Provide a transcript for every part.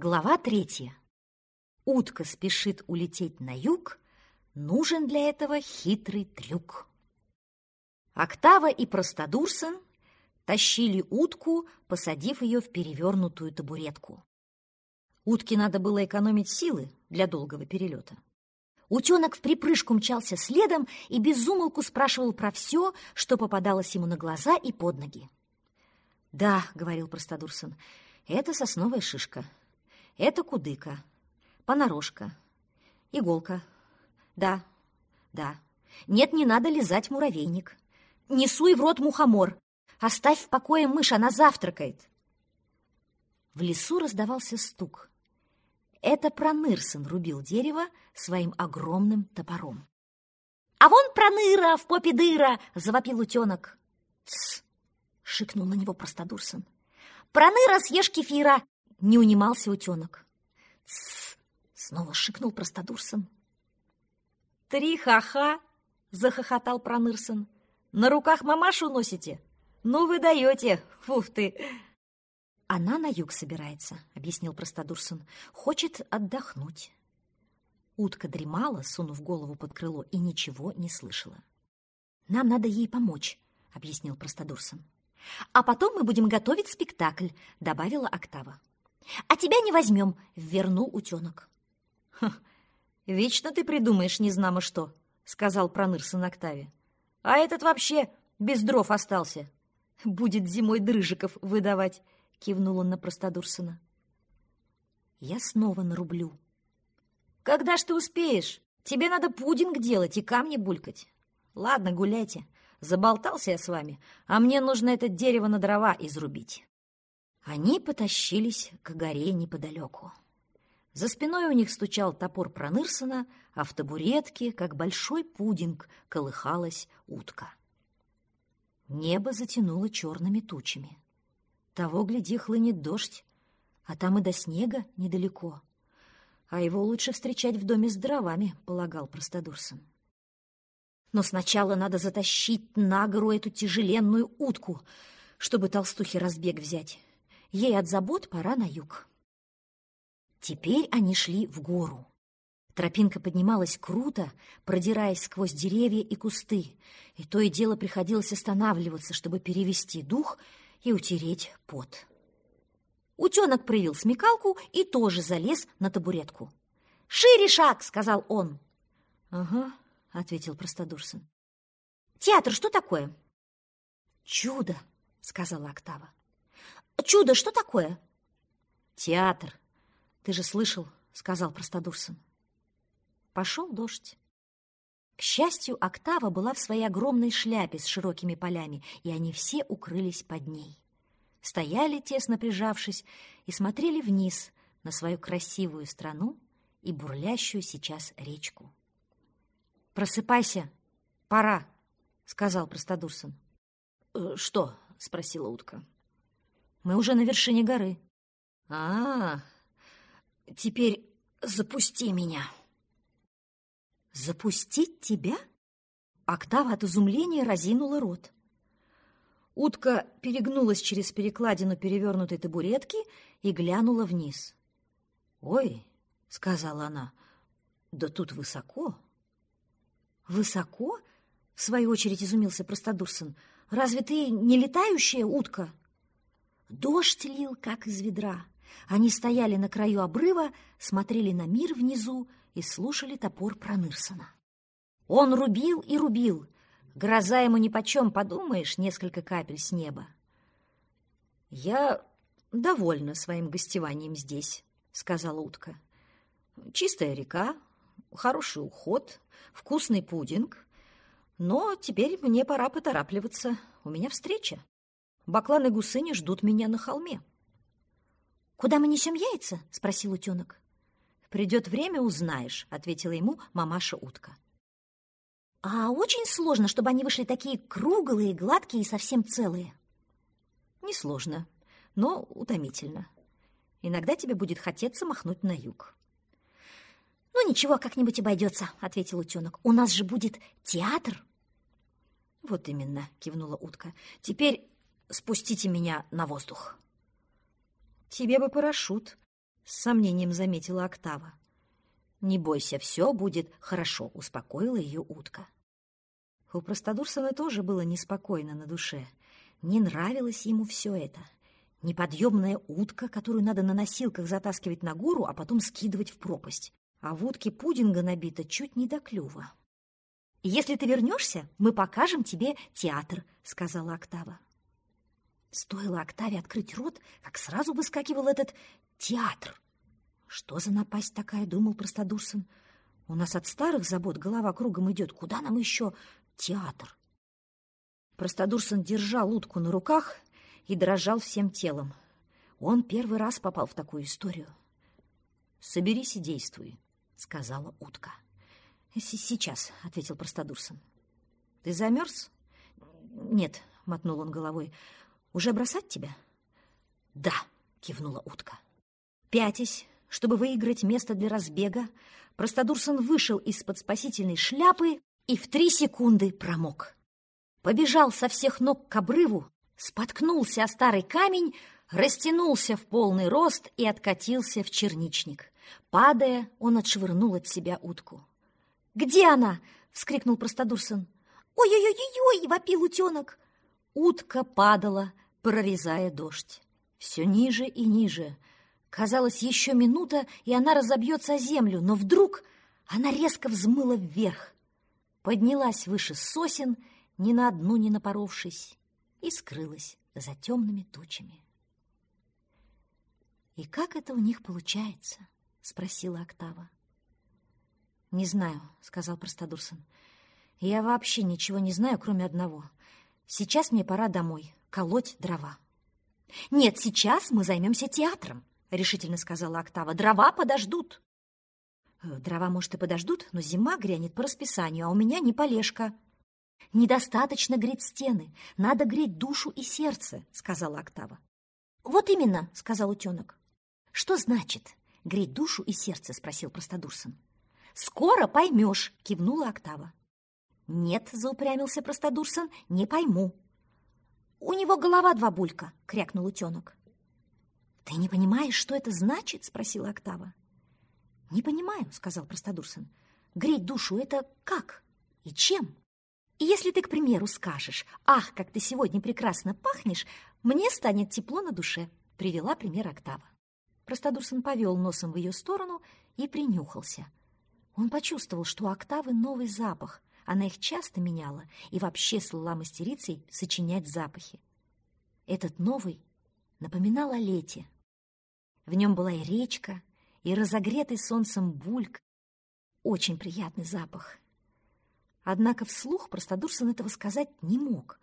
Глава третья. Утка спешит улететь на юг, нужен для этого хитрый трюк. Октава и Простодурсон тащили утку, посадив ее в перевернутую табуретку. Утке надо было экономить силы для долгого перелета. Утенок в припрыжку мчался следом и безумолку спрашивал про все, что попадалось ему на глаза и под ноги. «Да», — говорил Простодурсон, — «это сосновая шишка, это кудыка, понарошка, иголка. Да, да. Нет, не надо лизать муравейник. Не суй в рот мухомор. Оставь в покое мышь, она завтракает. В лесу раздавался стук. Это Пронырсон рубил дерево своим огромным топором. «А вон Проныра, в попе дыра!» — завопил утенок. «Тсс!» — шикнул на него Простодурсон. «Проныра, съешь кефира!» — не унимался утенок. «Тсс!» — снова шикнул Простодурсон. «Три ха-ха!» — захохотал Пронырсон. На руках мамашу носите? Ну вы даете, фуф ты!» «Она на юг собирается», — объяснил Простодурсон. «Хочет отдохнуть». Утка дремала, сунув голову под крыло, и ничего не слышала. «Нам надо ей помочь», — объяснил Простодурсон. «А потом мы будем готовить спектакль», — добавила Октава. «А тебя не возьмем», — вернул утенок. «Вечно ты придумаешь незнамо что», — сказал Пронырсон Октаве. А этот вообще без дров остался. Будет зимой дрыжиков выдавать, кивнул он на Простодурсона. Я снова нарублю. Когда ж ты успеешь? Тебе надо пудинг делать и камни булькать. Ладно, гуляйте. Заболтался я с вами, а мне нужно это дерево на дрова изрубить. Они потащились к горе неподалеку. За спиной у них стучал топор Пронырсона, а в табуретке, как большой пудинг, колыхалась утка. Небо затянуло черными тучами. Того, гляди, хлынет дождь, а там и до снега недалеко. А его лучше встречать в доме с дровами, полагал Простодурсон. Но сначала надо затащить на гору эту тяжеленную утку, чтобы толстухе разбег взять. Ей от забот пора на юг. Теперь они шли в гору. Тропинка поднималась круто, продираясь сквозь деревья и кусты, и то и дело приходилось останавливаться, чтобы перевести дух и утереть пот. Утенок проявил смекалку и тоже залез на табуретку. «Шире шаг!» — сказал он. «Ага», — ответил Простодурсон. «Театр что такое?» «Чудо!» — сказала Октава. «Чудо что такое?» «Театр», «Ты же слышал», — сказал Простодурсон. Пошел дождь. К счастью, Октава была в своей огромной шляпе с широкими полями, и они все укрылись под ней. Стояли, тесно прижавшись, и смотрели вниз на свою красивую страну и бурлящую сейчас речку. «Просыпайся, пора», — сказал Простодурсон. «Э, «Что?» — спросила утка. «Мы уже на вершине горы». «А, Теперь запусти меня. Запустить тебя? Октава от изумления разинула рот. Утка перегнулась через перекладину перевернутой табуретки и глянула вниз. «Ой», — сказала она, — «да тут высоко». «Высоко?» — в свою очередь изумился Простодурсон. «Разве ты не летающая утка?» Дождь лил, как из ведра. Они стояли на краю обрыва, смотрели на мир внизу и слушали топор Пронырсона. Он рубил и рубил. Гроза ему нипочем, подумаешь, несколько капель с неба. «Я довольна своим гостеванием здесь», — сказала утка. «Чистая река, хороший уход, вкусный пудинг. Но теперь мне пора поторапливаться. У меня встреча. Баклан и гусыни ждут меня на холме». «Куда мы несем яйца?» — спросил утенок. «Придет время, узнаешь», — ответила ему мамаша-утка. «А очень сложно, чтобы они вышли такие круглые, гладкие и совсем целые?» «Несложно, но утомительно. Иногда тебе будет хотеться махнуть на юг». «Ну ничего, как-нибудь обойдется», — ответил утенок. «У нас же будет театр». «Вот именно», — кивнула утка. «Теперь спустите меня на воздух». «Тебе бы парашют», — с сомнением заметила Октава. «Не бойся, все будет хорошо», — успокоила ее утка. У Простодурсона тоже было неспокойно на душе. Не нравилось ему все это. Неподъемная утка, которую надо на носилках затаскивать на гору, а потом скидывать в пропасть. А в утке пудинга набито чуть не до клюва. «Если ты вернешься, мы покажем тебе театр», — сказала Октава. Стоило Октаве открыть рот, как сразу выскакивал этот театр. «Что за напасть такая?» — думал Простодурсон. «У нас от старых забот голова кругом идет. Куда нам еще театр?» Простодурсон держал утку на руках и дрожал всем телом. Он первый раз попал в такую историю. «Соберись и действуй», — сказала утка. «Сейчас», — ответил Простодурсон. «Ты замерз?» «Нет», — мотнул он головой. «Уже бросать тебя?» «Да», — кивнула утка. Пятясь, чтобы выиграть место для разбега, Простодурсон вышел из-под спасительной шляпы и в три секунды промок. Побежал со всех ног к обрыву, споткнулся о старый камень, растянулся в полный рост и откатился в черничник. Падая, он отшвырнул от себя утку. «Где она?» — вскрикнул Простодурсон. «Ой-ой-ой-ой!» — вопил утенок. Утка падала, прорезая дождь. Все ниже и ниже. Казалось, еще минута, и она разобьется о землю, но вдруг она резко взмыла вверх. Поднялась выше сосен, ни на одну не напоровшись, и скрылась за темными тучами. «И как это у них получается?» — спросила Октава. «Не знаю», — сказал Простодурсон. «Я вообще ничего не знаю, кроме одного. Сейчас мне пора домой, колоть дрова». «Нет, сейчас мы займемся театром», — решительно сказала Октава. «Дрова подождут». «Э, «Дрова, может, и подождут, но зима грянет по расписанию, а у меня не полежка». «Недостаточно греть стены, надо греть душу и сердце», — сказала Октава. «Вот именно», — сказал утенок. «Что значит греть душу и сердце?» — спросил Простодурсон. «Скоро поймешь!» — кивнула Октава. «Нет», — заупрямился Простодурсон, — «не пойму». «У него голова два булька», — крякнул утенок. «Ты не понимаешь, что это значит?» — спросила Октава. «Не понимаю», — сказал Простодурсон. «Греть душу — это как и чем? И если ты, к примеру, скажешь, «Ах, как ты сегодня прекрасно пахнешь», мне станет тепло на душе», — привела пример Октава. Простодурсон повел носом в ее сторону и принюхался — он почувствовал, что у Октавы новый запах. Она их часто меняла и вообще слыла мастерицей сочинять запахи. Этот новый напоминал о лете. В нем была и речка, и разогретый солнцем бульк. Очень приятный запах. Однако вслух Простодурсон этого сказать не мог.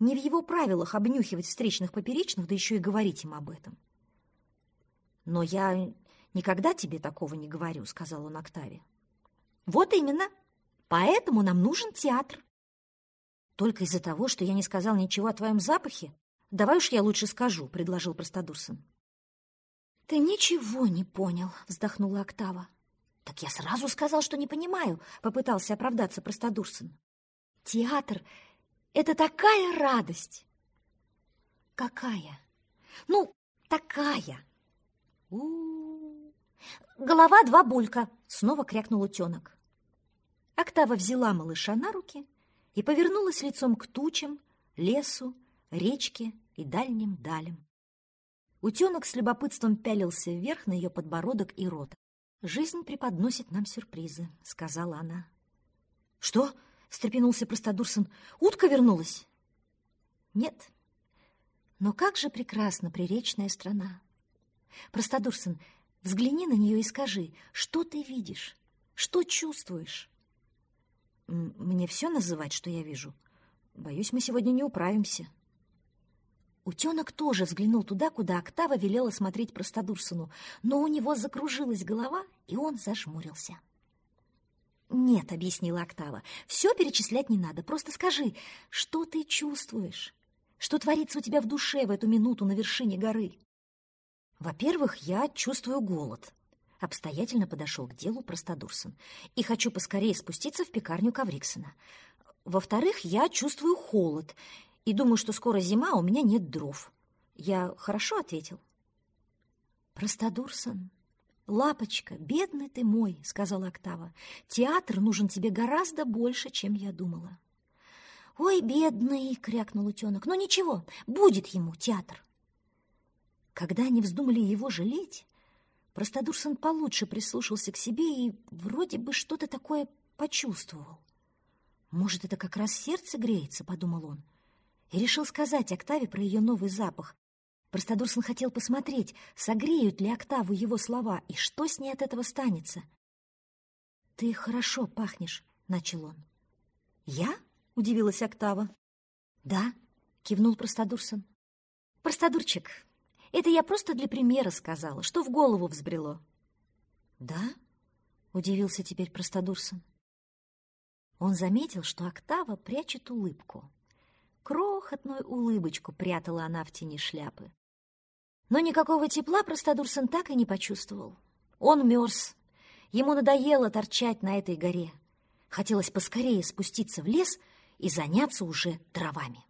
Не в его правилах обнюхивать встречных поперечных, да еще и говорить им об этом. «Но я никогда тебе такого не говорю», — сказал он Октаве. Вот именно. Поэтому нам нужен театр. Только из-за того, что я не сказал ничего о твоем запахе? Давай уж я лучше скажу, предложил Простодурсон. Ты ничего не понял, вздохнула Октава. Так я сразу сказал, что не понимаю, попытался оправдаться Простодурсон. Театр — это такая радость. Какая? Ну, такая. У, -у, -у. Голова два булька, снова крякнул утенок. Октава взяла малыша на руки и повернулась лицом к тучам, лесу, речке и дальним далям. Утенок с любопытством пялился вверх на ее подбородок и рот. «Жизнь преподносит нам сюрпризы», — сказала она. «Что?» — встрепенулся Простодурсон. «Утка вернулась?» «Нет. Но как же прекрасна приречная страна!» «Простодурсон, взгляни на нее и скажи, что ты видишь, что чувствуешь?» Мне все называть, что я вижу? Боюсь, мы сегодня не управимся. Утенок тоже взглянул туда, куда Октава велела смотреть Простодурсону, но у него закружилась голова, и он зажмурился. «Нет», — объяснила Октава, — «все перечислять не надо, просто скажи, что ты чувствуешь? Что творится у тебя в душе в эту минуту на вершине горы?» «Во-первых, я чувствую голод», Обстоятельно подошел к делу Простодурсон. И хочу поскорее спуститься в пекарню Кавриксона. Во-вторых, я чувствую холод и думаю, что скоро зима, а у меня нет дров. Я хорошо ответил? Простодурсон, лапочка, бедный ты мой, сказала Октава. Театр нужен тебе гораздо больше, чем я думала. Ой, бедный, крякнул утенок. Ну ничего, будет ему театр. Когда они вздумали его жалеть, Простодурсон получше прислушался к себе и вроде бы что-то такое почувствовал. «Может, это как раз сердце греется?» — подумал он. И решил сказать Октаве про ее новый запах. Простодурсон хотел посмотреть, согреют ли Октаву его слова и что с ней от этого станется. «Ты хорошо пахнешь», — начал он. «Я?» — удивилась Октава. «Да», — кивнул Простодурсон. «Простодурчик, это я просто для примера сказала, что в голову взбрело. Да? Удивился теперь Простодурсон. Он заметил, что Октава прячет улыбку. Крохотную улыбочку прятала она в тени шляпы. Но никакого тепла Простодурсон так и не почувствовал. Он мерз. Ему надоело торчать на этой горе. Хотелось поскорее спуститься в лес и заняться уже дровами.